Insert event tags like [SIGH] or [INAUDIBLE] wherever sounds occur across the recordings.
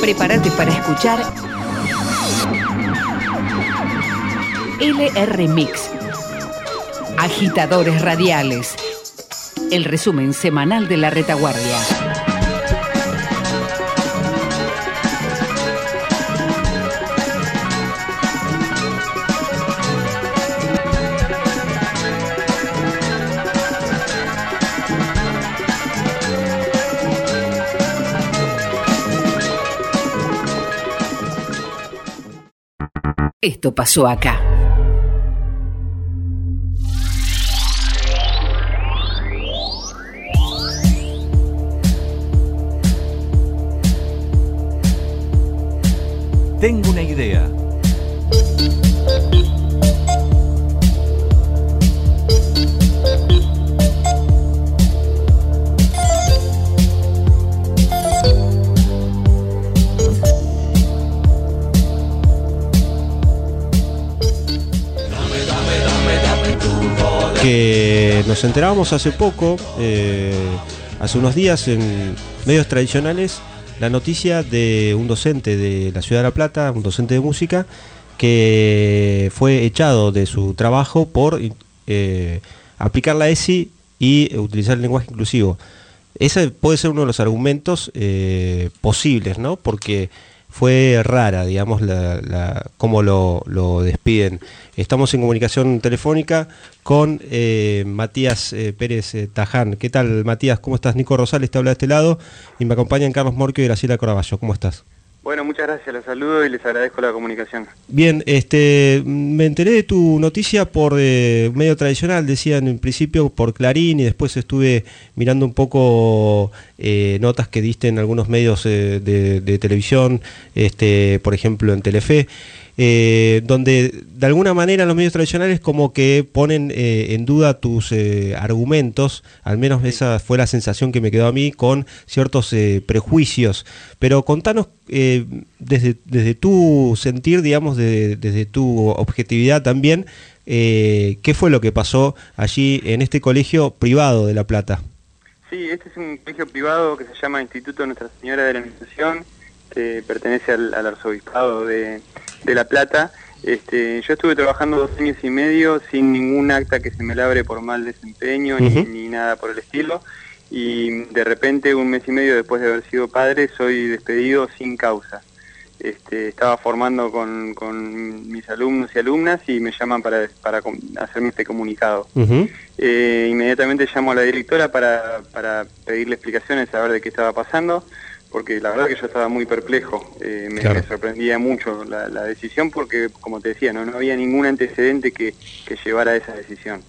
Prepárate para escuchar LR Mix. Agitadores radiales. El resumen semanal de la retaguardia. Esto pasó acá. Enterábamos hace poco, eh, hace unos días en medios tradicionales, la noticia de un docente de la ciudad de La Plata, un docente de música, que fue echado de su trabajo por eh, aplicar la ESI y utilizar el lenguaje inclusivo. Ese puede ser uno de los argumentos eh, posibles, ¿no? Porque fue rara, digamos, cómo lo, lo, despiden. Estamos en comunicación telefónica con eh, Matías eh, Pérez eh, Taján. ¿Qué tal, Matías? ¿Cómo estás? Nico Rosales te habla de este lado y me acompañan Carlos Morquio y Graciela Coraballo. ¿Cómo estás? Bueno, muchas gracias, los saludo y les agradezco la comunicación. Bien, este, me enteré de tu noticia por eh, medio tradicional, decían en principio por Clarín y después estuve mirando un poco eh, notas que diste en algunos medios eh, de, de, televisión, este, por ejemplo en Telefe. Eh, donde de alguna manera los medios tradicionales como que ponen eh, en duda tus eh, argumentos, al menos esa fue la sensación que me quedó a mí, con ciertos eh, prejuicios. Pero contanos eh, desde, desde tu sentir, digamos, de, desde tu objetividad también, eh, qué fue lo que pasó allí en este colegio privado de La Plata. Sí, este es un colegio privado que se llama Instituto Nuestra Señora de la Anunciación, que pertenece al, al arzobispado de de La Plata. Este, yo estuve trabajando dos años y medio sin ningún acta que se me labre por mal desempeño uh -huh. ni, ni, nada por el estilo. Y de repente, un mes y medio después de haber sido padre, soy despedido sin causa. Este, estaba formando con, con, mis alumnos y alumnas y me llaman para, para hacerme este comunicado. Uh -huh. eh, inmediatamente llamo a la directora para, para pedirle explicaciones, saber de qué estaba pasando porque la verdad que yo estaba muy perplejo, eh, me, claro. me, sorprendía mucho la, la, decisión porque, como te decía, no, no había ningún antecedente que, que llevara a esa decisión.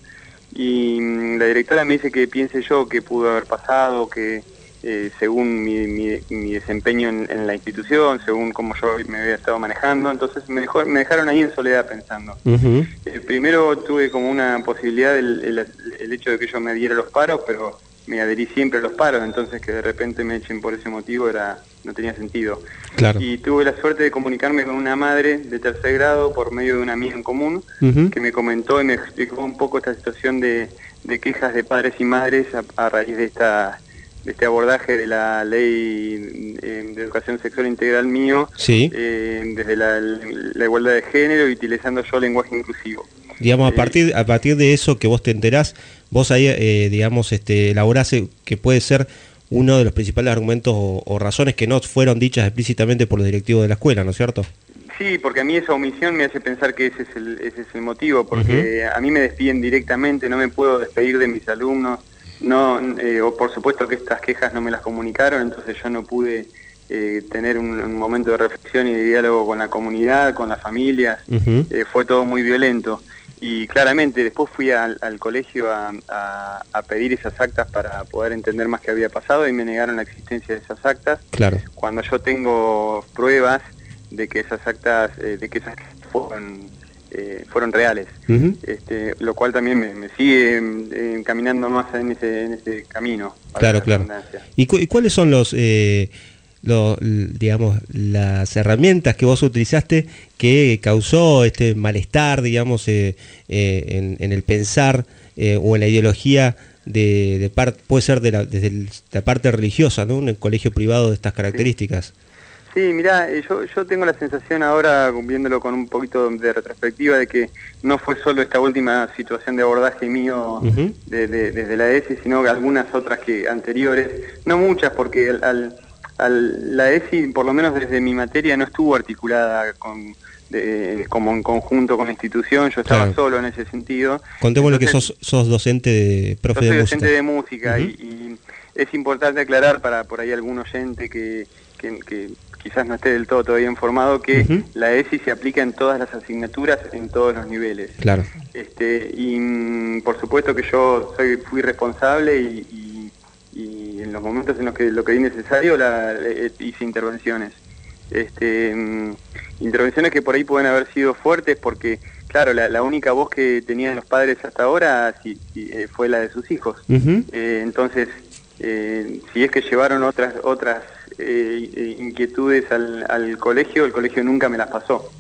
Y mmm, la directora me dice que piense yo que pudo haber pasado, que eh, según mi, mi, mi desempeño en, en, la institución, según cómo yo me había estado manejando, entonces me, dejó, me dejaron ahí en soledad pensando. Uh -huh. eh, primero tuve como una posibilidad el, el, el hecho de que yo me diera los paros, pero me adherí siempre a los paros, entonces que de repente me echen por ese motivo era no tenía sentido. Claro. Y tuve la suerte de comunicarme con una madre de tercer grado por medio de una amiga en común uh -huh. que me comentó y me explicó un poco esta situación de, de quejas de padres y madres a, a raíz de esta de este abordaje de la ley eh, de educación sexual integral mío sí. eh, desde la, la, igualdad de género y utilizando yo lenguaje inclusivo. Digamos, a partir, a partir de eso que vos te enterás, vos ahí, eh, digamos, este, elaborás que puede ser uno de los principales argumentos o, o, razones que no fueron dichas explícitamente por los directivos de la escuela, ¿no es cierto? Sí, porque a mí esa omisión me hace pensar que ese es el, ese es el motivo, porque uh -huh. a mí me despiden directamente, no me puedo despedir de mis alumnos, no, eh, o por supuesto que estas quejas no me las comunicaron, entonces yo no pude eh, tener un, un, momento de reflexión y de diálogo con la comunidad, con las familias, uh -huh. eh, fue todo muy violento. Y claramente después fui al, al colegio a, a, a, pedir esas actas para poder entender más qué había pasado y me negaron la existencia de esas actas. Claro. Cuando yo tengo pruebas de que esas actas, eh, de que esas fueron eh, fueron reales, este, lo cual también me, sigue eh, caminando más en ese, en ese camino. Claro, claro. ¿Y, cuáles son los, eh, digamos, las herramientas que vos utilizaste que causó este malestar, digamos, en, el pensar o en la ideología de, puede ser de la, desde la parte religiosa, ¿no? Un colegio privado de estas características. Sí, mira, eh, yo, yo tengo la sensación ahora, viéndolo con un poquito de retrospectiva, de que no fue solo esta última situación de abordaje mío desde la ESI, sino algunas otras que anteriores, no muchas, porque al, la ESI, por lo menos desde mi materia, no estuvo articulada con, como en conjunto con la institución, yo estaba solo en ese sentido. Contémosle que sos, sos docente de profe yo soy docente de música y, y, es importante aclarar para por ahí algún oyente que, que, que quizás no esté del todo todavía informado, que la ESI se aplica en todas las asignaturas, en todos los niveles. Claro. Este, y mm, por supuesto que yo soy, fui responsable y, en los momentos en los que lo que vi necesario la, hice intervenciones. Este, mm, intervenciones que por ahí pueden haber sido fuertes porque, claro, la, única voz que tenían los padres hasta ahora eh, fue la de sus hijos. Eh, entonces, eh, si es que llevaron otras otras eh, inquietudes al, colegio, el colegio nunca me las pasó.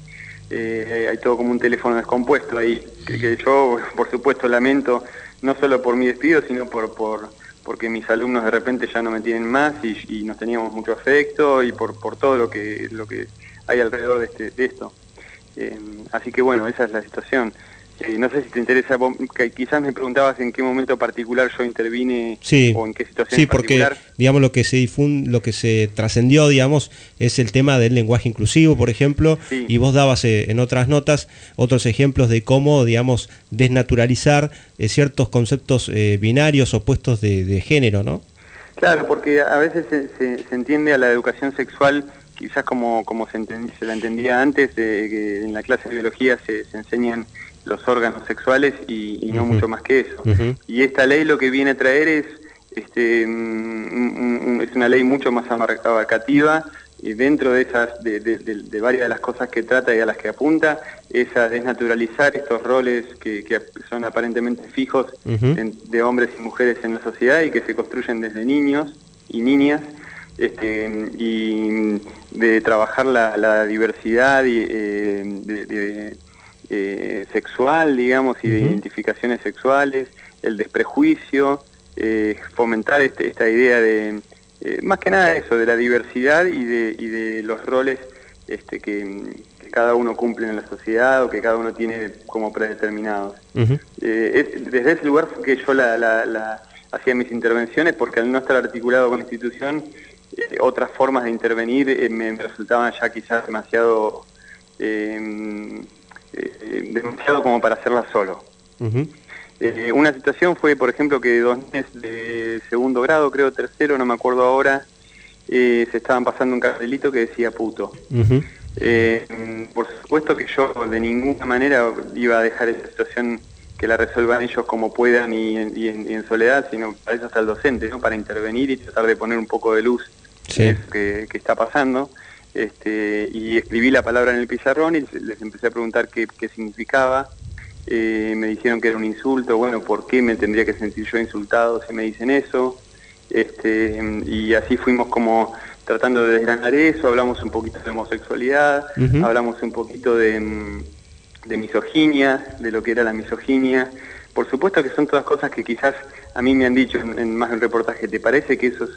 Eh, hay todo como un teléfono descompuesto ahí, que, yo por supuesto lamento, no solo por mi despido, sino por, por porque mis alumnos de repente ya no me tienen más y, nos teníamos mucho afecto y por, por todo lo que, lo que hay alrededor de, este, de esto. Eh, así que bueno, esa es la situación no sé si te interesa, quizás me preguntabas en qué momento particular yo intervine o en qué situación Sí, porque digamos lo que se difunde, lo que se trascendió, digamos, es el tema del lenguaje inclusivo, por ejemplo, y vos dabas eh, en otras notas otros ejemplos de cómo, digamos, desnaturalizar eh, ciertos conceptos eh, binarios opuestos de, de, género, ¿no? Claro, porque a veces se, entiende a la educación sexual quizás como, como se, se la entendía antes, de que en la clase de biología se, se enseñan los órganos sexuales y, no mucho más que eso. Y esta ley lo que viene a traer es, este, mm, es una ley mucho más abarcativa y dentro de esas, de, varias de las cosas que trata y a las que apunta, es a desnaturalizar estos roles que, son aparentemente fijos de hombres y mujeres en la sociedad y que se construyen desde niños y niñas, este, y de trabajar la, diversidad y, eh, de, eh, sexual, digamos, y de identificaciones sexuales, el desprejuicio, eh, fomentar este, esta idea de, eh, más que nada eso, de la diversidad y de, y de los roles este, que, cada uno cumple en la sociedad o que cada uno tiene como predeterminados. desde ese lugar que yo la, hacía mis intervenciones, porque al no estar articulado con la institución, otras formas de intervenir me, resultaban ya quizás demasiado eh, demasiado como para hacerla solo. Eh, una situación fue, por ejemplo, que dos meses de segundo grado, creo tercero, no me acuerdo ahora, eh, se estaban pasando un cartelito que decía puto. por supuesto que yo de ninguna manera iba a dejar esa situación que la resuelvan ellos como puedan y, en, soledad, sino para eso está el docente, ¿no? para intervenir y tratar de poner un poco de luz en eso que, que está pasando. Este, y escribí la palabra en el pizarrón y les empecé a preguntar qué, significaba. Eh, me dijeron que era un insulto, bueno, ¿por qué me tendría que sentir yo insultado si me dicen eso? Este, y así fuimos como tratando de desgranar eso, hablamos un poquito de homosexualidad, hablamos un poquito de, misoginia, de lo que era la misoginia. Por supuesto que son todas cosas que quizás a mí me han dicho en, más de un reportaje, ¿te parece que eso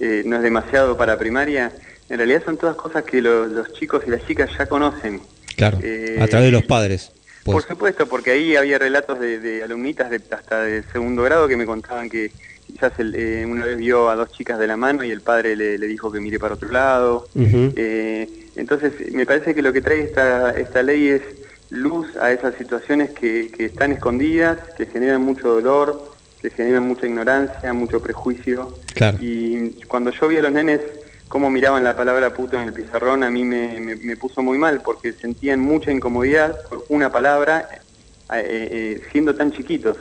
eh, no es demasiado para primaria? En realidad son todas cosas que los, chicos y las chicas ya conocen. Claro, eh, a través de los padres. Pues. Por supuesto, porque ahí había relatos de, alumnitas de, hasta de segundo grado que me contaban que quizás eh, una vez vio a dos chicas de la mano y el padre le, dijo que mire para otro lado. Eh, entonces, me parece que lo que trae esta, esta ley es luz a esas situaciones que, que están escondidas, que generan mucho dolor, que generan mucha ignorancia, mucho prejuicio. Claro. Y cuando yo vi a los nenes cómo miraban la palabra puto en el pizarrón a mí me, puso muy mal porque sentían mucha incomodidad por una palabra eh, eh, siendo tan chiquitos.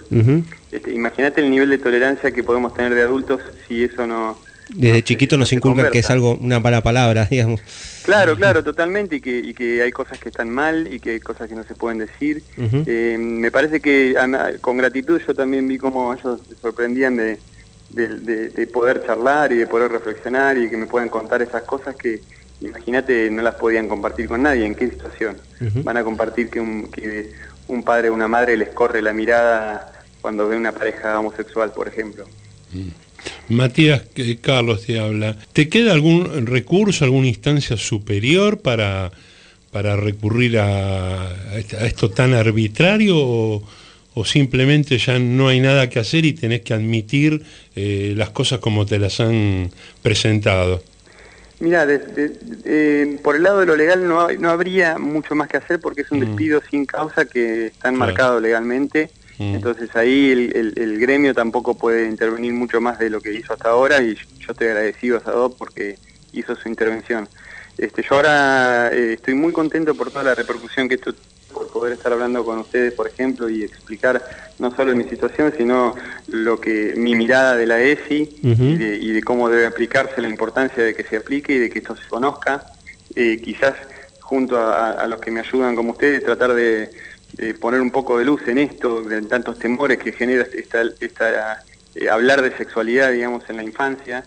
Este, imagínate el nivel de tolerancia que podemos tener de adultos si eso no, Desde chiquito nos inculcan que es algo, una mala palabra, [LAUGHS] digamos. Claro, claro, totalmente, y que, y que hay cosas que están mal y que hay cosas que no se pueden decir. Eh, me parece que con gratitud yo también vi cómo ellos se sorprendían de, de, poder charlar y de poder reflexionar y que me puedan contar esas cosas que, imagínate, no las podían compartir con nadie. ¿En qué situación? Van a compartir que un, que un padre o una madre les corre la mirada cuando ve una pareja homosexual, por ejemplo. Mm. Matías Carlos te habla. ¿Te queda algún recurso, alguna instancia superior para, para recurrir a, esto tan arbitrario o, simplemente ya no hay nada que hacer y tenés que admitir eh, las cosas como te las han presentado? Mira, eh, por el lado de lo legal no, no, habría mucho más que hacer porque es un mm. despido sin causa que está enmarcado legalmente Mm. Entonces ahí el, gremio tampoco puede intervenir mucho más de lo que hizo hasta ahora y yo estoy agradecido a Sadop porque hizo su intervención. Este, yo ahora eh, estoy muy contento por toda la repercusión que esto por poder estar hablando con ustedes, por ejemplo, y explicar no solo mi situación, sino lo que mi mirada de la ESI y, de, cómo debe aplicarse, la importancia de que se aplique y de que esto se conozca. Eh, quizás junto a, los que me ayudan como ustedes, tratar de, poner un poco de luz en esto, de tantos temores que genera esta, esta eh, hablar de sexualidad, digamos, en la infancia.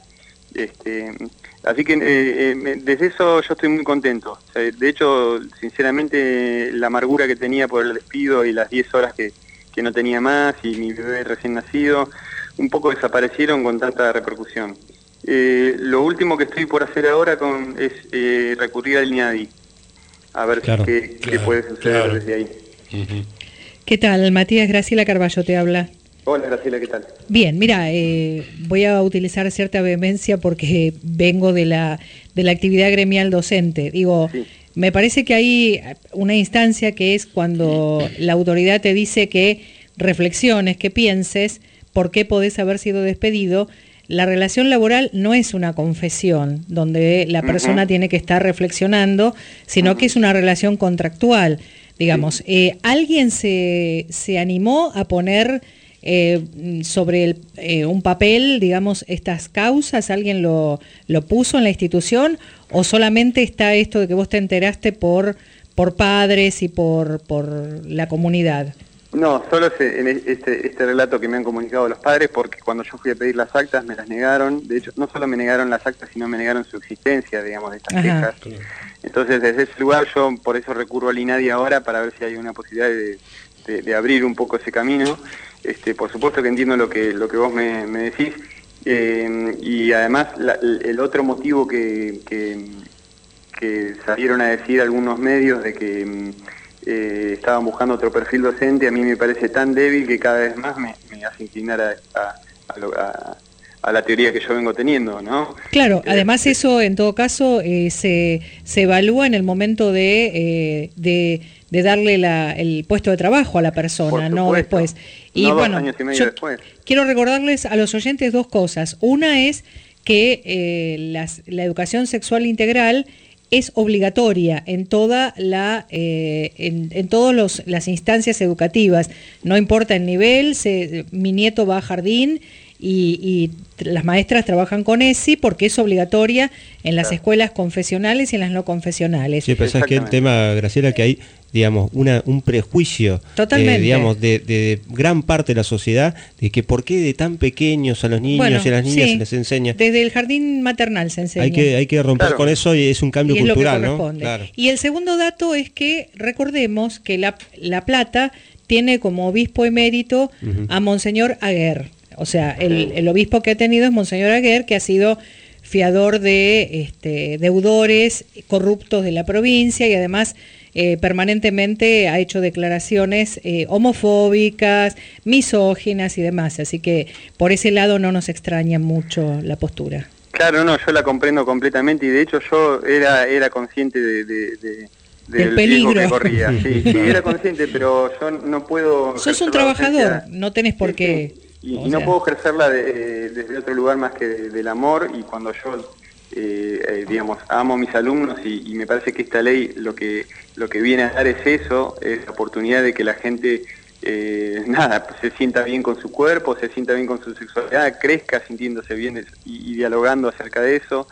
Este, así que eh, eh, desde eso yo estoy muy contento. de hecho, sinceramente, la amargura que tenía por el despido y las 10 horas que, que no tenía más y mi bebé recién nacido, un poco desaparecieron con tanta repercusión. lo último que estoy por hacer ahora con, es recurrir al INADI, a ver qué, puede suceder desde ahí. ¿Qué tal? Matías Graciela Carballo te habla. Hola Graciela, ¿qué tal? Bien, mira, eh, voy a utilizar cierta vehemencia porque vengo de la, de la actividad gremial docente. Digo, me parece que hay una instancia que es cuando la autoridad te dice que reflexiones, que pienses por qué podés haber sido despedido. La relación laboral no es una confesión donde la persona tiene que estar reflexionando, sino que es una relación contractual. Digamos, eh, ¿alguien se, se, animó a poner eh, sobre eh, un papel, digamos, estas causas? ¿Alguien lo, lo puso en la institución? ¿O solamente está esto de que vos te enteraste por, por padres y por, por la comunidad? No, solo en este, este relato que me han comunicado los padres, porque cuando yo fui a pedir las actas me las negaron. De hecho, no solo me negaron las actas, sino me negaron su existencia, digamos, de estas quejas. Entonces, desde ese lugar yo por eso recurro al INADI ahora para ver si hay una posibilidad de, abrir un poco ese camino. Este, por supuesto que entiendo lo que, lo que vos me, decís. Eh, y además, el otro motivo que, que, salieron a decir algunos medios de que eh, estaban buscando otro perfil docente, a mí me parece tan débil que cada vez más me, hace inclinar a, a, a la teoría que yo vengo teniendo, ¿no? Claro, eh, además eso en todo caso eh, se, se, evalúa en el momento de, eh, de, darle la, el puesto de trabajo a la persona, no después. Y bueno, después. quiero recordarles a los oyentes dos cosas. Una es que las, la educación sexual integral es obligatoria en toda la en, en todas las instancias educativas no importa el nivel se, mi nieto va a jardín y, las maestras trabajan con ESI porque es obligatoria en las escuelas confesionales y en las no confesionales. Sí, pensás que el tema, Graciela, que hay digamos, una, un prejuicio, eh, digamos, de, gran parte de la sociedad, de que por qué de tan pequeños a los niños y a las niñas se les enseña. Desde el jardín maternal se enseña. Hay que, hay que romper con eso y es un cambio cultural, ¿no? Y el segundo dato es que recordemos que La, la Plata tiene como obispo emérito a Monseñor Aguer. O sea, el, obispo que ha tenido es Monseñor Aguer, que ha sido fiador de este, deudores corruptos de la provincia y además eh, permanentemente ha hecho declaraciones eh, homofóbicas, misóginas y demás. Así que por ese lado no nos extraña mucho la postura. Claro, no, yo la comprendo completamente y de hecho yo era, era consciente de, del peligro que corría. [LAUGHS] Sí, sí, era consciente, pero yo no puedo... Sos un trabajador, no tenés por qué... Y, no puedo ejercerla desde otro lugar más que del amor y cuando yo, eh, eh, digamos, amo a mis alumnos y, me parece que esta ley lo que, lo que viene a dar es eso, es la oportunidad de que la gente eh, [LAUGHS] nada, se sienta bien con su cuerpo, se sienta bien con su sexualidad, crezca sintiéndose bien y, dialogando acerca de eso.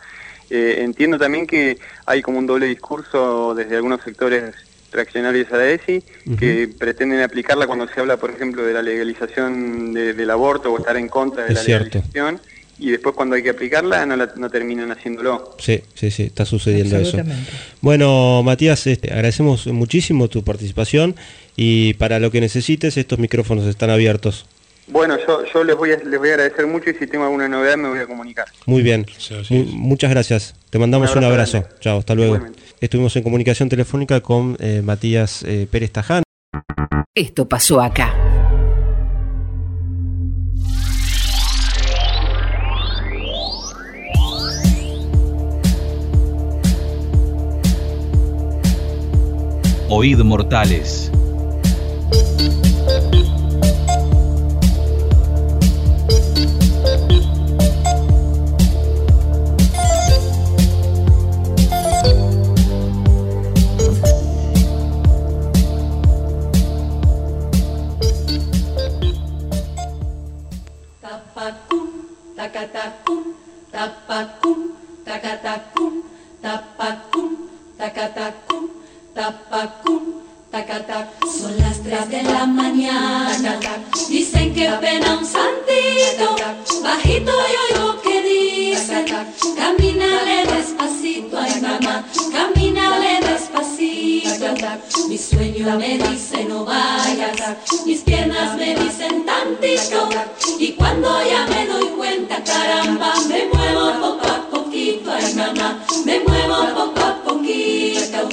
Eh, entiendo también que hay como un doble discurso desde algunos sectores reaccionarios a la ESI que pretenden aplicarla cuando se habla, por ejemplo, de la legalización del aborto o estar en contra de la legalización y después cuando hay que aplicarla no, no terminan haciéndolo. Sí, sí, sí, está sucediendo eso. Bueno, Matías, este, agradecemos muchísimo tu participación y para lo que necesites estos micrófonos están abiertos. Bueno, yo, yo les, voy a, les voy a agradecer mucho y si tengo alguna novedad me voy a comunicar. Muy bien, muchas gracias. Te mandamos un abrazo. Chao, hasta luego. Estuvimos en comunicación telefónica con eh, Matías eh, Pérez Taján. Esto pasó acá. Oíd mortales. Tacatacum, tapacum, tacatacum, tapacum, tacatacum, tapacum, tacatacum. Son las tres de la mañana, dicen que pena un santito, bajito yo oigo que camínale despacito, ay mamá, camínale despacito. Mi sueño me dice no vayas, mis piernas me dicen tantito, y cuando ya me doy cuenta, caramba, me muevo poco a poquito, ay mamá, me muevo poco a poquito.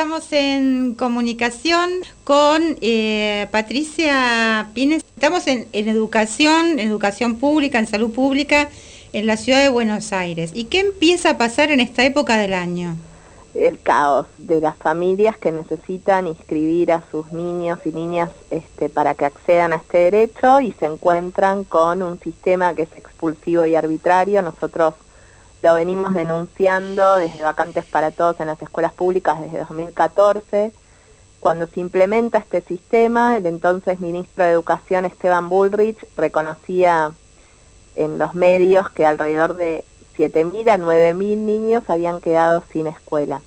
Estamos en comunicación con eh, Patricia Pines. Estamos en, educación, educación pública, en salud pública, en la ciudad de Buenos Aires. ¿Y qué empieza a pasar en esta época del año? El caos de las familias que necesitan inscribir a sus niños y niñas este, para que accedan a este derecho y se encuentran con un sistema que es expulsivo y arbitrario. Nosotros lo venimos denunciando desde Vacantes para Todos en las escuelas públicas desde 2014. Cuando se implementa este sistema, el entonces ministro de Educación Esteban Bullrich reconocía en los medios que alrededor de 7.000 a 9.000 niños habían quedado sin escuela.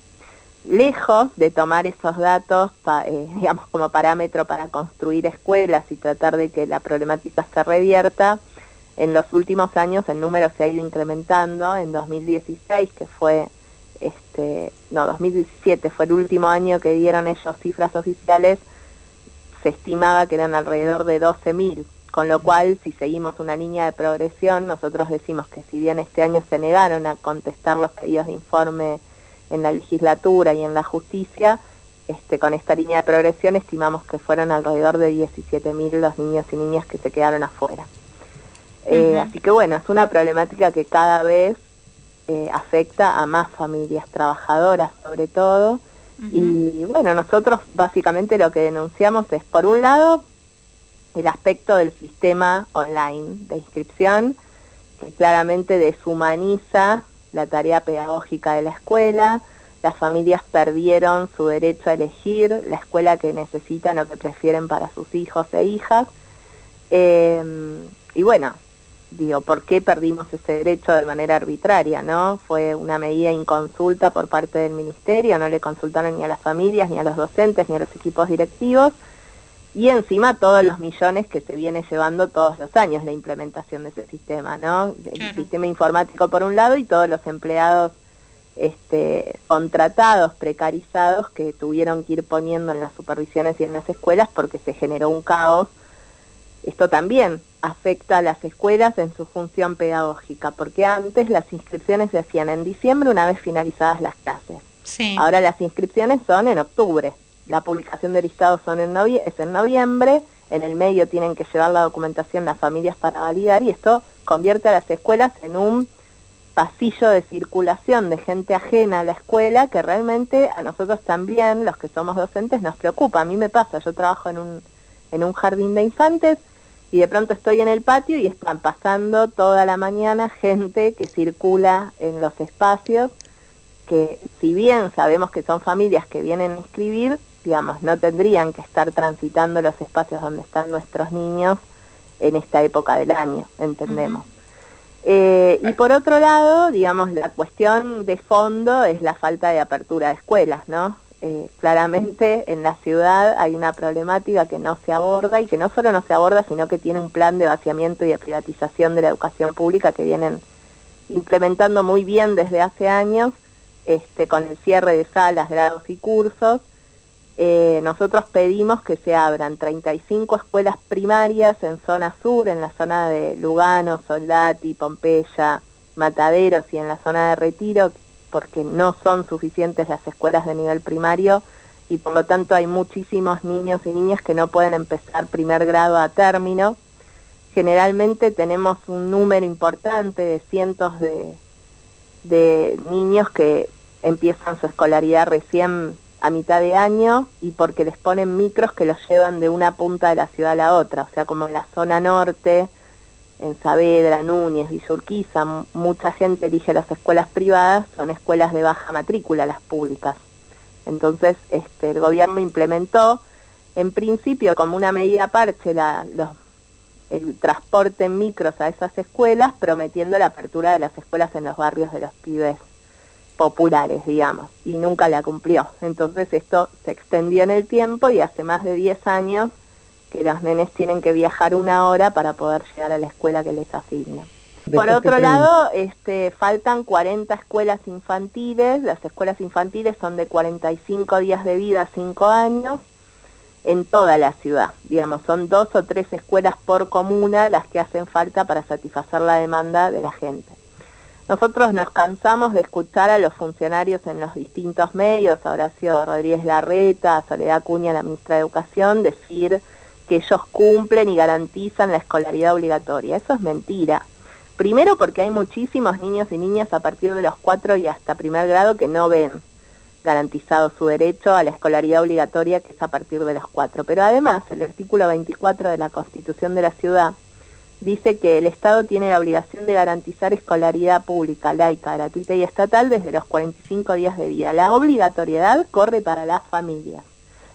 Lejos de tomar esos datos, eh, [LAUGHS] digamos, como parámetro para construir escuelas y tratar de que la problemática se revierta, en los últimos años el número se ha ido incrementando. En 2016, que fue, este, no, 2017 fue el último año que dieron ellos cifras oficiales, se estimaba que eran alrededor de 12.000. Con lo cual, si seguimos una línea de progresión, nosotros decimos que si bien este año se negaron a contestar los pedidos de informe en la legislatura y en la justicia, este, con esta línea de progresión estimamos que fueron alrededor de 17.000 los niños y niñas que se quedaron afuera. Eh, así que bueno, es una problemática que cada vez eh, afecta a más familias trabajadoras sobre todo. Y bueno, nosotros básicamente lo que denunciamos es, por un lado, el aspecto del sistema online de inscripción, que claramente deshumaniza la tarea pedagógica de la escuela. Las familias perdieron su derecho a elegir la escuela que necesitan o que prefieren para sus hijos e hijas. Eh, y bueno, digo, ¿por qué perdimos ese derecho de manera arbitraria, no? Fue una medida inconsulta por parte del ministerio, no le consultaron ni a las familias, ni a los docentes, ni a los equipos directivos, y encima todos los millones que se viene llevando todos los años la implementación de ese sistema, ¿no? El sistema informático por un lado y todos los empleados este, contratados, precarizados, que tuvieron que ir poniendo en las supervisiones y en las escuelas porque se generó un caos. Esto también afecta a las escuelas en su función pedagógica, porque antes las inscripciones se hacían en diciembre una vez finalizadas las clases. Ahora las inscripciones son en octubre. La publicación de listados son en es en noviembre. En el medio tienen que llevar la documentación las familias para validar y esto convierte a las escuelas en un pasillo de circulación de gente ajena a la escuela que realmente a nosotros también, los que somos docentes, nos preocupa. A mí me pasa, yo trabajo en un, en un jardín de infantes y de pronto estoy en el patio y están pasando toda la mañana gente que circula en los espacios, que si bien sabemos que son familias que vienen a inscribir, digamos, no tendrían que estar transitando los espacios donde están nuestros niños en esta época del año, entendemos. Eh, y por otro lado, digamos, la cuestión de fondo es la falta de apertura de escuelas, ¿no? Eh, claramente en la ciudad hay una problemática que no se aborda y que no solo no se aborda, sino que tiene un plan de vaciamiento y de privatización de la educación pública que vienen implementando muy bien desde hace años, este, con el cierre de salas, grados y cursos. Eh, nosotros pedimos que se abran 35 escuelas primarias en zona sur, en la zona de Lugano, Soldati, Pompeya, Mataderos y en la zona de Retiro, porque no son suficientes las escuelas de nivel primario y por lo tanto hay muchísimos niños y niñas que no pueden empezar primer grado a término. Generalmente tenemos un número importante de cientos de, niños que empiezan su escolaridad recién a mitad de año y porque les ponen micros que los llevan de una punta de la ciudad a la otra, o sea, como en la zona norte, en Saavedra, Núñez, Villurquiza, mucha gente elige las escuelas privadas, son escuelas de baja matrícula las públicas. Entonces, este, el gobierno implementó, en principio, como una medida parche, la, los, el transporte en micros a esas escuelas, prometiendo la apertura de las escuelas en los barrios de los pibes populares, digamos, y nunca la cumplió. Entonces esto se extendió en el tiempo y hace más de 10 años que los nenes tienen que viajar una hora para poder llegar a la escuela que les asignan. Por otro lado, este, faltan 40 escuelas infantiles, las escuelas infantiles son de 45 días de vida a 5 años, en toda la ciudad, digamos, son dos o tres escuelas por comuna las que hacen falta para satisfacer la demanda de la gente. Nosotros nos cansamos de escuchar a los funcionarios en los distintos medios, Horacio Rodríguez Larreta, Soledad Cuña, la ministra de Educación, decir que ellos cumplen y garantizan la escolaridad obligatoria. Eso es mentira. Primero porque hay muchísimos niños y niñas a partir de los cuatro y hasta primer grado que no ven garantizado su derecho a la escolaridad obligatoria que es a partir de los cuatro. Pero además el artículo 24 de la Constitución de la Ciudad dice que el Estado tiene la obligación de garantizar escolaridad pública, laica, gratuita y estatal desde los 45 días de vida. La obligatoriedad corre para las familias.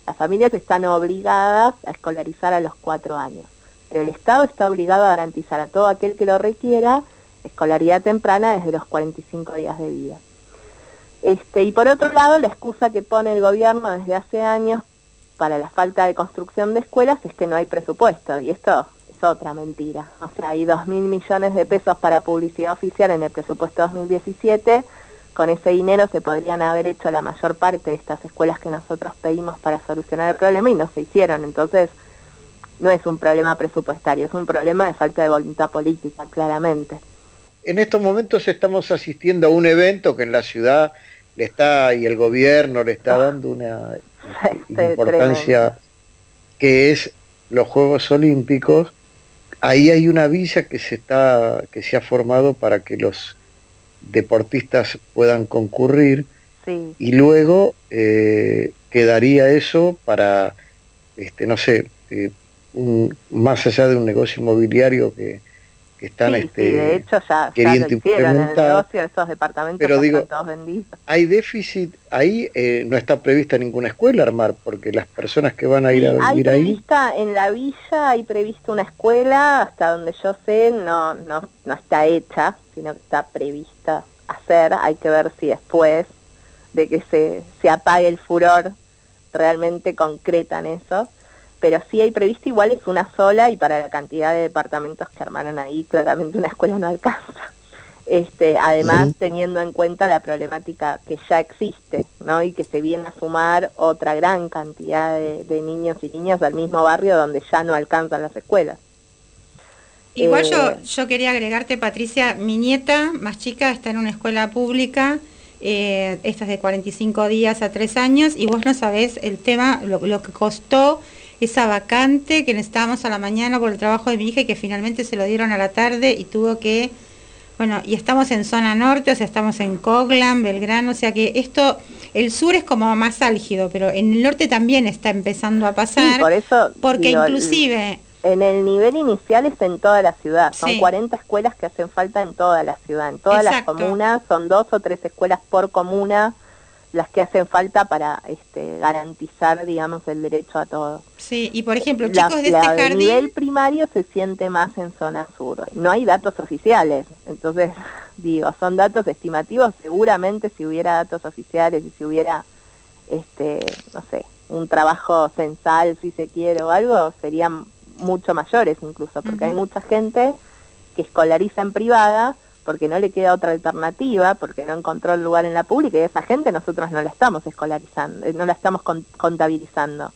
Las familias están obligadas a escolarizar a los cuatro años, pero el Estado está obligado a garantizar a todo aquel que lo requiera escolaridad temprana desde los 45 días de vida. Este, y por otro lado, la excusa que pone el gobierno desde hace años para la falta de construcción de escuelas es que no hay presupuesto, y esto otra mentira. O sea, hay dos mil millones de pesos para publicidad oficial en el presupuesto 2017. Con ese dinero se podrían haber hecho la mayor parte de estas escuelas que nosotros pedimos para solucionar el problema y no se hicieron. Entonces, no es un problema presupuestario, es un problema de falta de voluntad política, claramente. En estos momentos estamos asistiendo a un evento que en la ciudad le está y el gobierno le está dando una [LAUGHS] importancia que es los Juegos Olímpicos ahí hay una villa que se está que se ha formado para que los deportistas puedan concurrir y luego eh, quedaría eso para este no sé eh, más allá de un negocio inmobiliario que, que están este, de hecho ya, ya lo hicieron en el negocio, esos departamentos pero digo, están todos vendidos. Hay déficit, ahí eh, no está prevista ninguna escuela armar, porque las personas que van a ir a vivir hay prevista, En la villa hay prevista una escuela, hasta donde yo sé no, no, no está hecha, sino que está prevista hacer, hay que ver si después de que se, se apague el furor realmente concretan eso pero sí hay previsto igual es una sola y para la cantidad de departamentos que armaron ahí, claramente una escuela no alcanza. Este, además, teniendo en cuenta la problemática que ya existe, ¿no? Y que se viene a sumar otra gran cantidad de, niños y niñas del mismo barrio donde ya no alcanzan las escuelas. Igual yo, eh, yo quería agregarte, Patricia, mi nieta más chica está en una escuela pública, eh, esta es de 45 días a 3 años, y vos no sabés el tema, lo, lo que costó esa vacante que necesitábamos a la mañana por el trabajo de mi hija y que finalmente se lo dieron a la tarde y tuvo que, bueno, y estamos en zona norte, o sea, estamos en Coglan, Belgrano, o sea que esto, el sur es como más álgido, pero en el norte también está empezando a pasar. por eso, porque inclusive... En el nivel inicial está en toda la ciudad, son 40 escuelas que hacen falta en toda la ciudad, en todas las comunas, son dos o tres escuelas por comuna las que hacen falta para este, garantizar, digamos, el derecho a todo. Sí, y por ejemplo, chicos de este jardín... nivel primario se siente más en zona sur. No hay datos oficiales, entonces, [LAUGHS] digo, son datos estimativos. Seguramente si hubiera datos oficiales y si hubiera, este, no sé, un trabajo censal, si se quiere, o algo, serían mucho mayores incluso, porque hay mucha gente que escolariza en privada porque no le queda otra alternativa, porque no encontró el lugar en la pública y esa gente nosotros no la estamos escolarizando, eh, no la estamos contabilizando.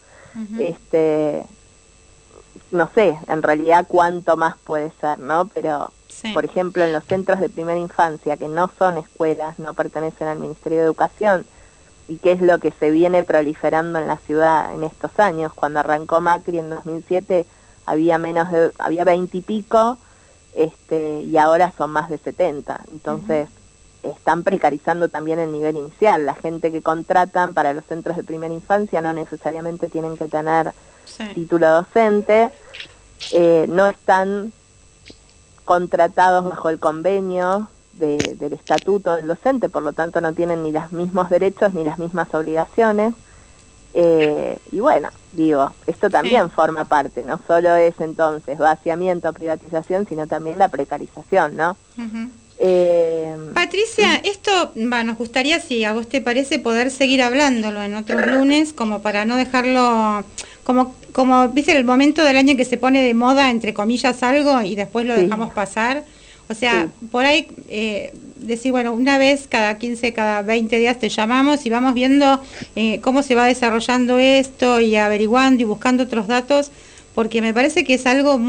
Este no sé, en realidad cuánto más puede ser, ¿no? Pero por ejemplo, en los centros de primera infancia que no son escuelas, no pertenecen al Ministerio de Educación, y qué es lo que se viene proliferando en la ciudad en estos años. Cuando arrancó Macri en 2007 había menos de había veintipico este, y ahora son más de 70. Entonces, están precarizando también el nivel inicial. La gente que contratan para los centros de primera infancia no necesariamente tienen que tener título docente, eh, no están contratados bajo el convenio del estatuto del docente, por lo tanto no tienen ni los mismos derechos ni las mismas obligaciones. Eh, y bueno, digo, esto también forma parte, no solo es entonces vaciamiento, privatización, sino también la precarización, ¿no? Eh, Patricia, esto nos gustaría, si a vos te parece, poder seguir hablándolo en otros lunes, como para no dejarlo, como, como viste, el momento del año que se pone de moda, entre comillas, algo y después lo dejamos pasar. O sea, por ahí eh, decir, bueno, una vez cada 15, cada 20 días te llamamos y vamos viendo eh, cómo se va desarrollando esto y averiguando y buscando otros datos porque me parece que es algo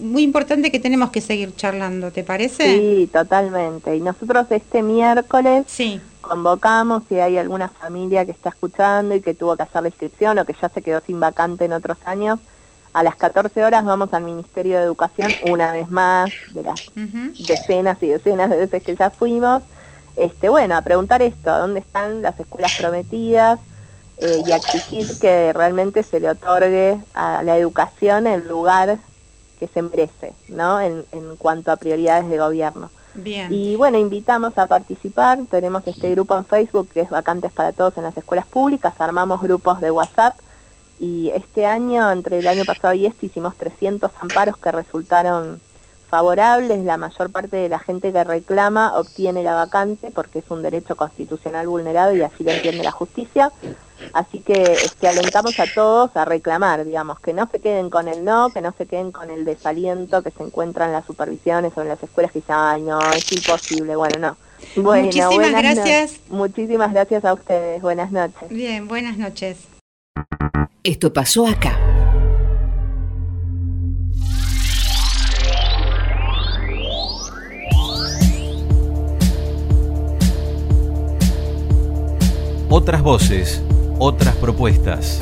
muy importante que tenemos que seguir charlando, ¿te parece? Sí, totalmente. Y nosotros este miércoles sí. convocamos si hay alguna familia que está escuchando y que tuvo que hacer la inscripción o que ya se quedó sin vacante en otros años, a las 14 horas vamos al Ministerio de Educación una vez más, de las decenas y decenas de veces que ya fuimos, este, bueno, a preguntar esto, ¿dónde están las escuelas prometidas? Eh, y exigir que realmente se le otorgue a la educación el lugar que se merece, ¿no? En, en cuanto a prioridades de gobierno. Bien. Y bueno, invitamos a participar, tenemos este grupo en Facebook que es Vacantes para Todos en las Escuelas Públicas, armamos grupos de WhatsApp y este año, entre el año pasado y este, hicimos 300 amparos que resultaron favorables, la mayor parte de la gente que reclama obtiene la vacante porque es un derecho constitucional vulnerado y así lo entiende la justicia. Así que este, alentamos a todos a reclamar, digamos, que no se queden con el no, que no se queden con el desaliento que se encuentra en las supervisiones o en las escuelas que dicen, ay, no, es imposible. Bueno, no. Bueno, Muchísimas gracias. Muchísimas gracias a ustedes. Buenas noches. Bien, buenas noches. Esto pasó acá. Otras voces, otras propuestas.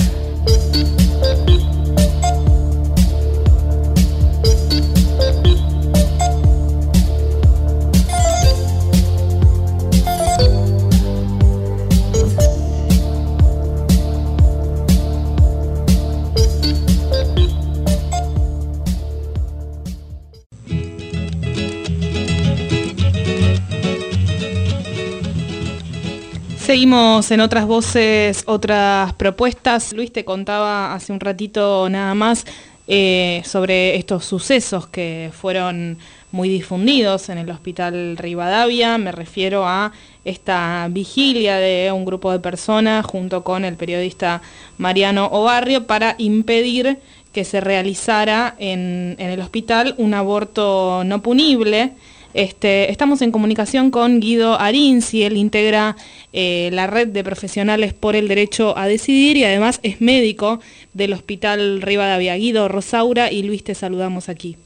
Seguimos en otras voces, otras propuestas. Luis te contaba hace un ratito nada más eh, sobre estos sucesos que fueron muy difundidos en el Hospital Rivadavia. Me refiero a esta vigilia de un grupo de personas junto con el periodista Mariano Obarrio para impedir que se realizara en, en el hospital un aborto no punible. Este, estamos en comunicación con Guido Arinzi, él integra eh, la red de profesionales por el derecho a decidir y además es médico del Hospital Rivadavia. Guido, Rosaura y Luis, te saludamos aquí.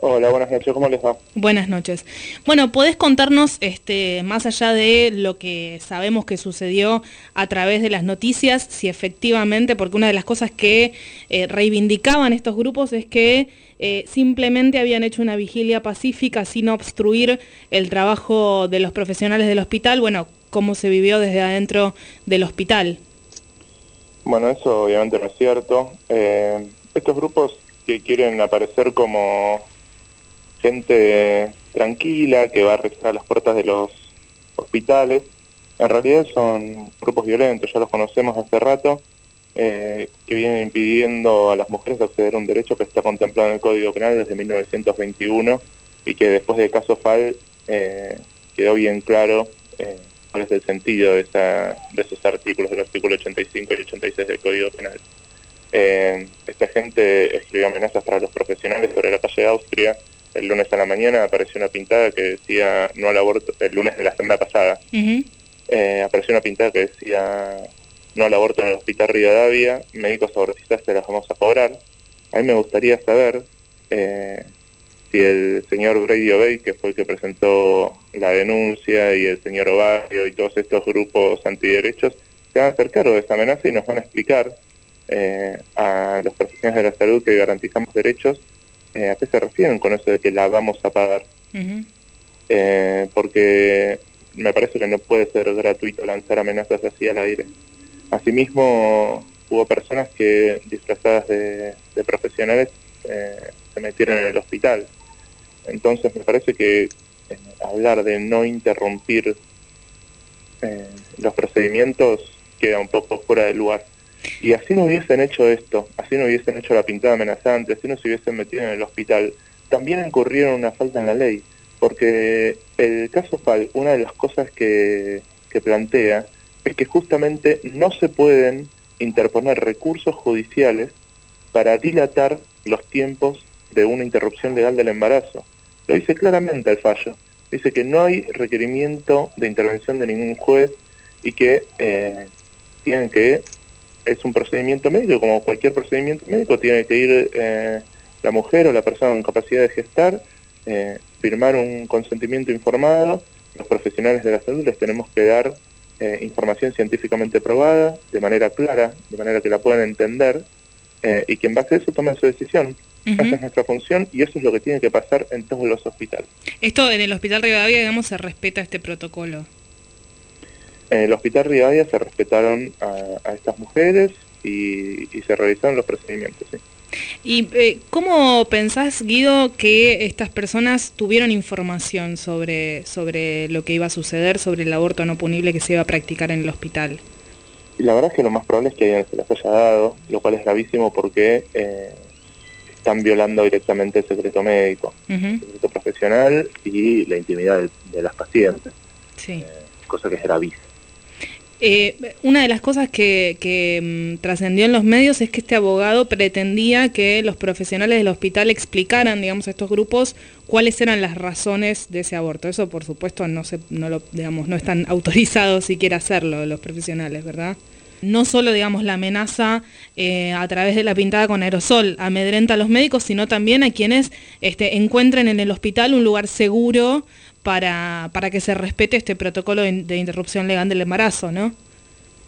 Hola, buenas noches, ¿cómo les va? Buenas noches. Bueno, ¿podés contarnos, este, más allá de lo que sabemos que sucedió a través de las noticias, si efectivamente, porque una de las cosas que eh, reivindicaban estos grupos es que eh, simplemente habían hecho una vigilia pacífica sin obstruir el trabajo de los profesionales del hospital, bueno, cómo se vivió desde adentro del hospital. Bueno, eso obviamente no es cierto. Eh, estos grupos que quieren aparecer como gente tranquila, que va a registrar las puertas de los hospitales, en realidad son grupos violentos, ya los conocemos hace rato, eh, que vienen impidiendo a las mujeres acceder a un derecho que está contemplado en el Código Penal desde 1921 y que después del caso FAL eh, quedó bien claro eh, cuál es el sentido de, de esos artículos, del artículo 85 y 86 del Código Penal. esta gente escribió amenazas para los profesionales sobre la calle de Austria, el lunes a la mañana apareció una pintada que decía no al aborto, el lunes de la semana pasada, eh, apareció una pintada que decía no al aborto en el hospital Rivadavia, médicos abortistas te las vamos a cobrar. A mí me gustaría saber eh, si el señor Brady Obey, que fue el que presentó la denuncia, y el señor Ovario y todos estos grupos antiderechos, se van a hacer cargo de esta amenaza y nos van a explicar eh, a los profesionales de la salud que garantizamos derechos eh, ¿a qué se refieren con eso de que la vamos a pagar? Eh, porque me parece que no puede ser gratuito lanzar amenazas así al aire. Asimismo, hubo personas que, disfrazadas de, profesionales, eh, se metieron en el hospital. Entonces me parece que hablar de no interrumpir los procedimientos queda un poco fuera de lugar. Y así no hubiesen hecho esto, así no hubiesen hecho la pintada amenazante, así no se hubiesen metido en el hospital, también incurrieron una falta en la ley, porque el caso FAL, una de las cosas que plantea es que justamente no se pueden interponer recursos judiciales para dilatar los tiempos de una interrupción legal del embarazo. Lo dice claramente el fallo. Dice que no hay requerimiento de intervención de ningún juez y que eh, tienen que es un procedimiento médico, como cualquier procedimiento médico, tiene que ir eh, la mujer o la persona con capacidad de gestar, eh, firmar un consentimiento informado, los profesionales de la salud les tenemos que dar eh, información científicamente probada, de manera clara, de manera que la puedan entender, y que en base a eso tomen su decisión. Esa es nuestra función y eso es lo que tiene que pasar en todos los hospitales. Esto en el Hospital Rivadavia, digamos, se respeta este protocolo. En el Hospital Rivadavia se respetaron a, estas mujeres y, se realizaron los procedimientos. ¿sí? ¿Y eh, cómo pensás, Guido, que estas personas tuvieron información sobre, sobre lo que iba a suceder, sobre el aborto no punible que se iba a practicar en el hospital? La verdad es que lo más probable es que alguien se las haya dado, lo cual es gravísimo porque eh, están violando directamente el secreto médico, el secreto profesional y la intimidad de, las pacientes. Sí. Eh, cosa que es gravísima. Eh, una de las cosas que, mm, trascendió en los medios es que este abogado pretendía que los profesionales del hospital explicaran, digamos, a estos grupos cuáles eran las razones de ese aborto. Eso, por supuesto, no se, no lo, no están [LAUGHS] autorizados siquiera hacerlo los profesionales, ¿verdad? No solo, digamos, la amenaza eh, a través de la pintada con aerosol amedrenta a los médicos, sino también a quienes este, encuentren en el hospital un lugar seguro para, para que se respete este protocolo de, interrupción legal del embarazo, ¿no?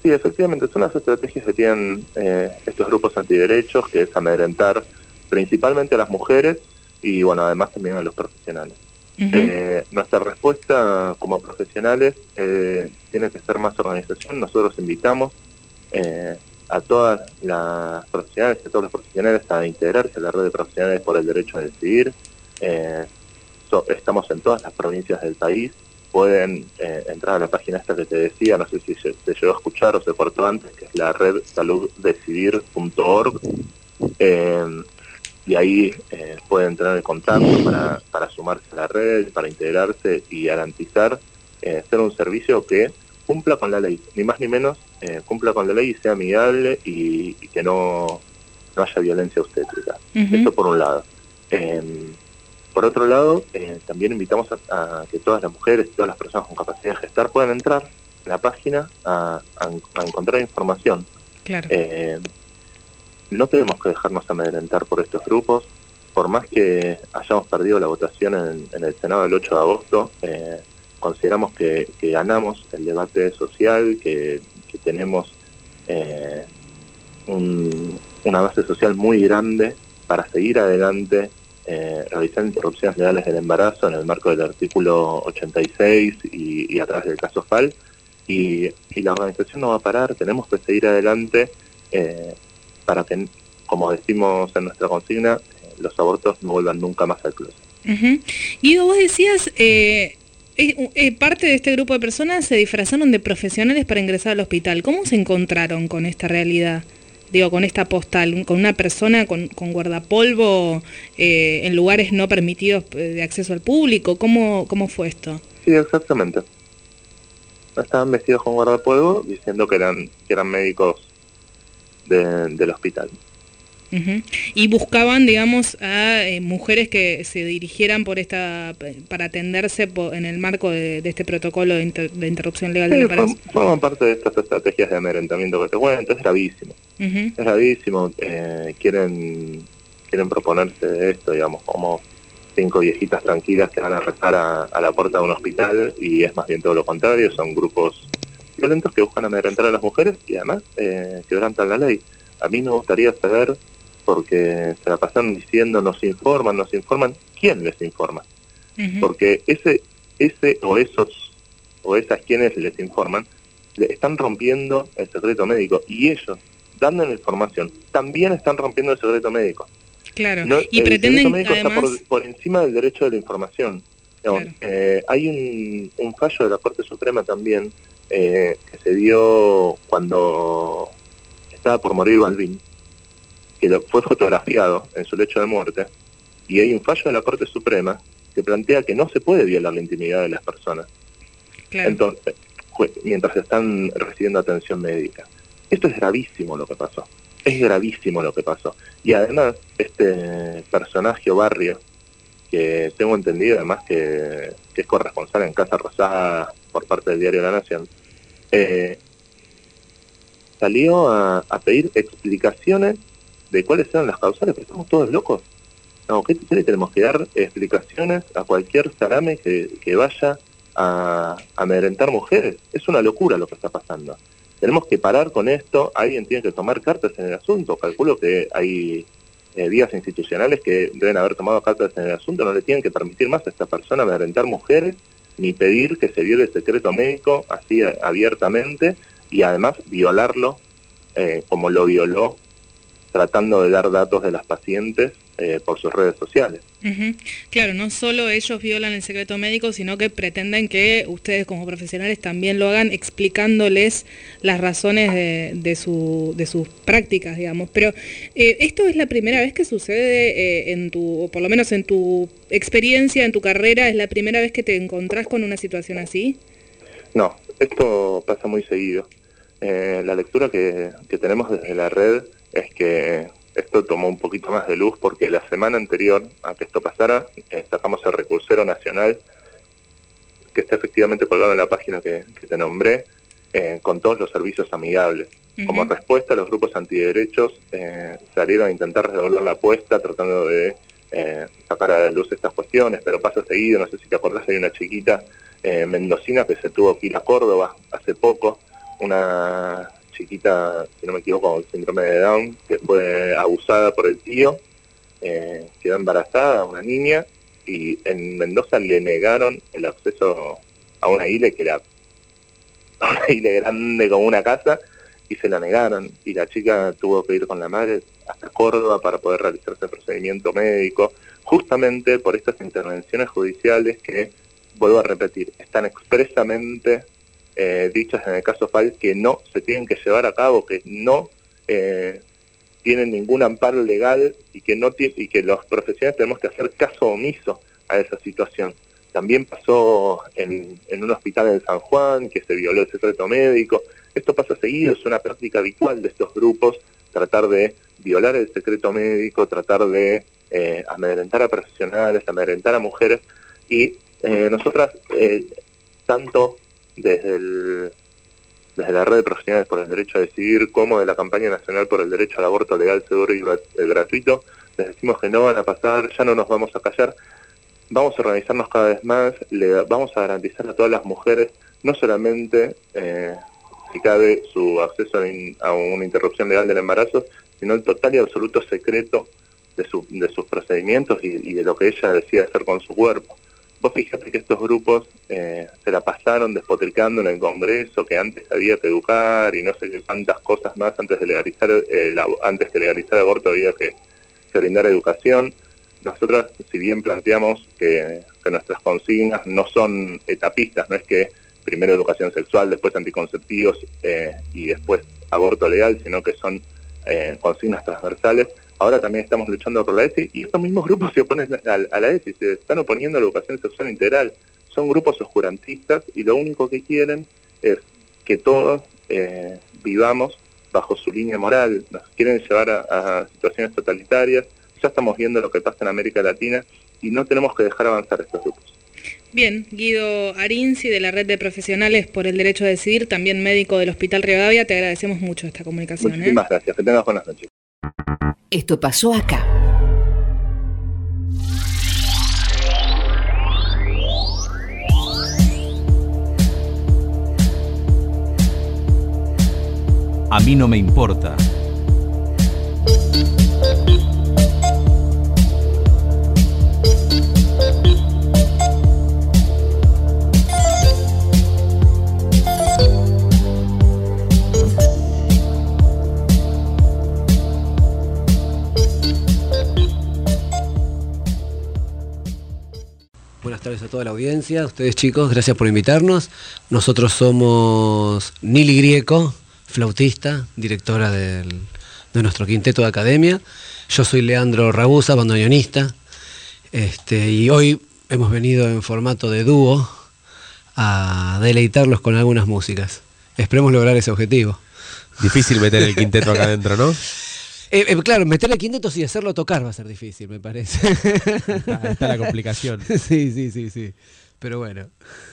Sí, efectivamente, son las estrategias que tienen eh, estos grupos antiderechos, que es amedrentar principalmente a las mujeres y, bueno, además también a los profesionales. Eh, nuestra respuesta como profesionales eh, tiene que ser más organización. Nosotros invitamos a todas las profesionales, a todos los profesionales a integrarse a la red de profesionales por el derecho a decidir estamos en todas las provincias del país, pueden eh, entrar a la página esta que te decía, no sé si se, llegó a escuchar o se cortó antes, que es la red saluddecidir.org, eh, y ahí eh, pueden tener el contacto para, para sumarse a la red, para integrarse y garantizar ser un servicio que cumpla con la ley, ni más ni menos, cumpla con la ley y sea amigable y, que no, no haya violencia obstétrica. Eso por un lado. Por otro lado, eh, también invitamos a, que todas las mujeres, todas las personas con capacidad de gestar puedan entrar en la página a, encontrar información. Eh, no tenemos que dejarnos amedrentar por estos grupos, por más que hayamos perdido la votación en, el Senado el 8 de agosto, eh, consideramos que, ganamos el debate social, que, tenemos una base social muy grande para seguir adelante eh, realizar interrupciones legales del embarazo en el marco del artículo 86 y, a través del caso FAL. Y, la organización no va a parar, tenemos que seguir adelante eh, para que, como decimos en nuestra consigna, eh, los abortos no vuelvan nunca más al closet. Guido, vos decías, eh, parte de este grupo de personas se disfrazaron de profesionales para ingresar al hospital. ¿Cómo se encontraron con esta realidad? Digo, con esta postal, con una persona con, guardapolvo eh, en lugares no permitidos eh, de acceso al público? ¿Cómo, cómo fue esto? Sí, exactamente. Estaban vestidos con guardapolvo diciendo que eran, que eran médicos del hospital. Y buscaban, digamos, a eh, mujeres que se dirigieran por esta para atenderse en el marco de, este protocolo de, interrupción legal del embarazo. Forman parte de estas estrategias de amedrentamiento que te cuento, es gravísimo. Es gravísimo. Eh, quieren quieren proponerse esto, digamos, como cinco viejitas tranquilas que van a rezar a, la puerta de un hospital y es más bien todo lo contrario, son grupos violentos que buscan amedrentar a las mujeres y además eh, quebrantan la ley. A mí me gustaría saber porque se la pasan diciendo nos informan, nos informan, ¿quién les informa? Porque ese, ese o esos o esas quienes les informan le están rompiendo el secreto médico y ellos dando la información también están rompiendo el secreto médico. Claro, y pretenden médico está por, encima del derecho de la información. Eh, hay un, fallo de la Corte Suprema también eh, que se dio cuando estaba por morir Balvin, que fue fotografiado en su lecho de muerte, y hay un fallo de la Corte Suprema que plantea que no se puede violar la intimidad de las personas. Entonces, mientras están recibiendo atención médica. Esto es gravísimo lo que pasó. Es gravísimo lo que pasó. Y además, este personaje o barrio, que tengo entendido además que, es corresponsal en Casa Rosada por parte del diario La Nación, eh, salió a, pedir explicaciones de cuáles eran las causales, pero estamos todos locos. No, ¿qué, tenemos que dar explicaciones a cualquier salame que, vaya a amedrentar mujeres? Es una locura lo que está pasando. Tenemos que parar con esto, alguien tiene que tomar cartas en el asunto. Calculo que hay eh, vías institucionales que deben haber tomado cartas en el asunto, no le tienen que permitir más a esta persona amedrentar mujeres ni pedir que se viole el secreto médico así abiertamente y además violarlo eh, como lo violó tratando de dar datos de las pacientes eh, por sus redes sociales. Claro, no solo ellos violan el secreto médico, sino que pretenden que ustedes como profesionales también lo hagan explicándoles las razones de, su, de sus prácticas, digamos. Pero eh, esto es la primera vez que sucede eh, en tu, o por lo menos en tu experiencia, en tu carrera, es la primera vez que te encontrás con una situación así. No, esto pasa muy seguido. la lectura que, que tenemos desde la red es que esto tomó un poquito más de luz porque la semana anterior a que esto pasara, eh, sacamos el recursero nacional, que está efectivamente colgado en la página que, te nombré, eh, con todos los servicios amigables. Como respuesta, los grupos antiderechos eh, salieron a intentar redoblar la apuesta tratando de sacar a la luz estas cuestiones, pero pasa seguido, no sé si te acordás, hay una chiquita mendocina que se tuvo que ir a Córdoba hace poco, una chiquita, si no me equivoco, con síndrome de Down, que fue abusada por el tío, eh, quedó embarazada, una niña, y en Mendoza le negaron el acceso a una isla que era [LAUGHS] una isla grande como una casa, y se la negaron, y la chica tuvo que ir con la madre hasta Córdoba para poder realizarse el procedimiento médico, justamente por estas intervenciones judiciales que, vuelvo a repetir, están expresamente eh, dichas en el caso FAL que no se tienen que llevar a cabo, que no eh, tienen ningún amparo legal y que, no y que los profesionales tenemos que hacer caso omiso a esa situación. También pasó en, un hospital en San Juan, que se violó el secreto médico. Esto pasa seguido, es una práctica habitual de estos grupos, tratar de violar el secreto médico, tratar de eh, amedrentar a profesionales, amedrentar a mujeres. Y eh, nosotras, tanto desde, el, desde la red de profesionales por el derecho a decidir, como de la campaña nacional por el derecho al aborto legal, seguro y gratuito, les decimos que no van a pasar, ya no nos vamos a callar, vamos a organizarnos cada vez más, le vamos a garantizar a todas las mujeres, no solamente eh, si cabe su acceso a una interrupción legal del embarazo, sino el total y absoluto secreto de, de sus procedimientos y de lo que ella decide hacer con su cuerpo. Vos fíjate que estos grupos eh, se la pasaron despotricando en el Congreso que antes había que educar y no sé qué cuántas cosas más antes de legalizar eh, antes de legalizar el aborto había que, brindar educación. Nosotros, si bien planteamos que, nuestras consignas no son etapistas, no es que primero educación sexual, después anticonceptivos eh, y después aborto legal, sino que son consignas transversales, Ahora también estamos luchando por la ESI y estos mismos grupos se oponen a, la ESI, se están oponiendo a la educación sexual integral. Son grupos oscurantistas y lo único que quieren es que todos eh, vivamos bajo su línea moral. Nos quieren llevar a, situaciones totalitarias. Ya estamos viendo lo que pasa en América Latina y no tenemos que dejar avanzar estos grupos. Bien, Guido Arinzi de la Red de Profesionales por el Derecho a Decidir, también médico del Hospital Rivadavia, te agradecemos mucho esta comunicación. ¿eh? Muchísimas gracias, que tengas buenas noches. Esto pasó acá. A mí no me importa. Tardes a toda la audiencia. Ustedes chicos, gracias por invitarnos. Nosotros somos Nili Grieco, flautista, directora de nuestro quinteto de academia. Yo soy Leandro Rabusa, bandoneonista. Este, y hoy hemos venido en formato de dúo a deleitarlos con algunas músicas. Esperemos lograr ese objetivo. Difícil meter el quinteto acá [LAUGHS] adentro, ¿no? Eh, eh, claro, meterle quintetos y hacerlo tocar va a ser difícil, me parece. Está la complicación. [LAUGHS] sí, sí, sí, sí. Pero bueno.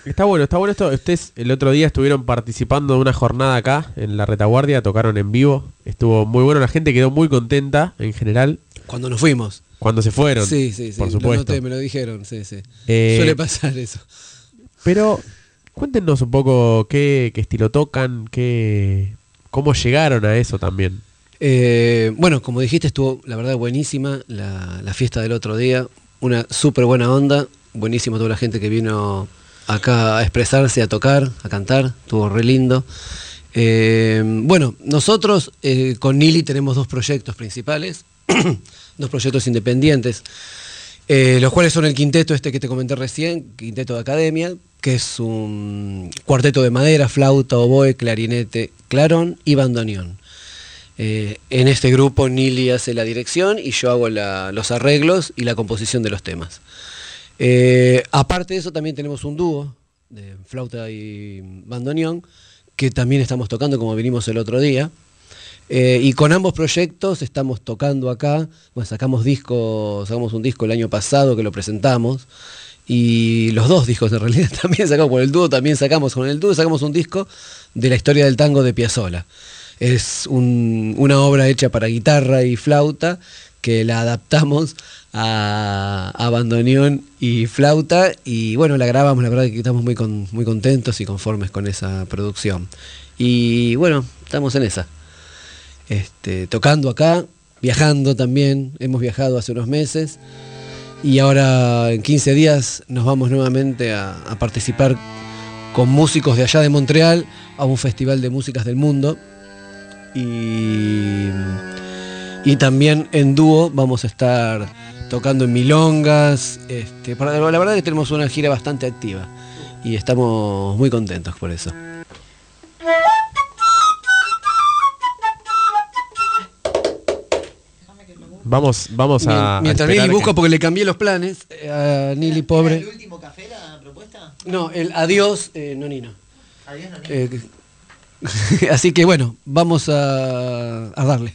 Está bueno, está bueno esto. Ustedes el otro día estuvieron participando de una jornada acá en la retaguardia, tocaron en vivo. Estuvo muy bueno, la gente quedó muy contenta en general. Cuando nos fuimos. Cuando se fueron. Sí, sí, sí. Por Lo supuesto. noté, me lo dijeron, sí, sí. Eh, Suele pasar eso. Pero cuéntenos un poco qué, qué estilo tocan, qué, cómo llegaron a eso también. Eh, bueno, como dijiste, estuvo la verdad buenísima la, fiesta del otro día. Una súper buena onda. Buenísima toda la gente que vino acá a expresarse, a tocar, a cantar. Estuvo re lindo. Eh, bueno, nosotros eh, con Nili tenemos dos proyectos principales, [CLEARS THROAT] dos proyectos independientes, los cuales son el quinteto este que te comenté recién, quinteto de academia, que es un cuarteto de madera, flauta, oboe, clarinete, clarón y bandoneón. Eh, en este grupo Nili hace la dirección y yo hago los arreglos y la composición de los temas. Eh, aparte de eso también tenemos un dúo de flauta y bandoneón que también estamos tocando como vinimos el otro día. Eh, y con ambos proyectos estamos tocando acá. Bueno, sacamos discos, sacamos un disco el año pasado que lo presentamos. Y los dos discos en realidad [LAUGHS] también sacamos con el dúo, también sacamos con el dúo, sacamos un disco de la historia del tango de Piazzolla. Es un- una obra hecha para guitarra y flauta que la adaptamos a, a y flauta y bueno, la grabamos, la verdad que estamos muy, muy contentos y conformes con esa producción. Y bueno, estamos en esa. Este, tocando acá, viajando también, hemos viajado hace unos meses y ahora en 15 días nos vamos nuevamente a participar con músicos de allá de Montreal a un festival de músicas del mundo y, y también en dúo vamos a estar tocando en milongas, este, para- la verdad que tenemos una gira bastante activa y estamos muy contentos por eso. Vamos, vamos a. Mien- Mientras a Nili busca, que- porque le cambié los planes eh, a Nili pobre. ¿El último café la propuesta? No, el adiós eh, Nonino. Adiós, Nonino. Eh, [LAUGHS] así que bueno, vamos a, darle.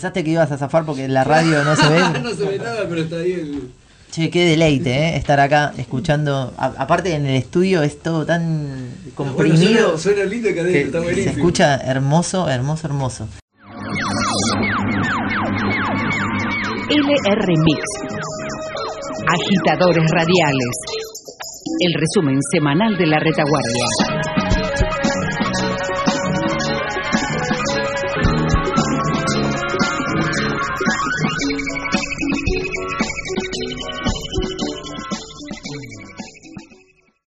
Pensaste que ibas a zafar porque la radio no se ve. [LAUGHS] no se ve nada, pero está bien. Che, qué deleite, ¿eh? Estar acá escuchando. A- aparte, en el estudio es todo tan comprimido. Suena, suena lindo cadete, que está se buenísimo. escucha hermoso, hermoso, hermoso. LR Mix. Agitadores radiales. El resumen semanal de la retaguardia.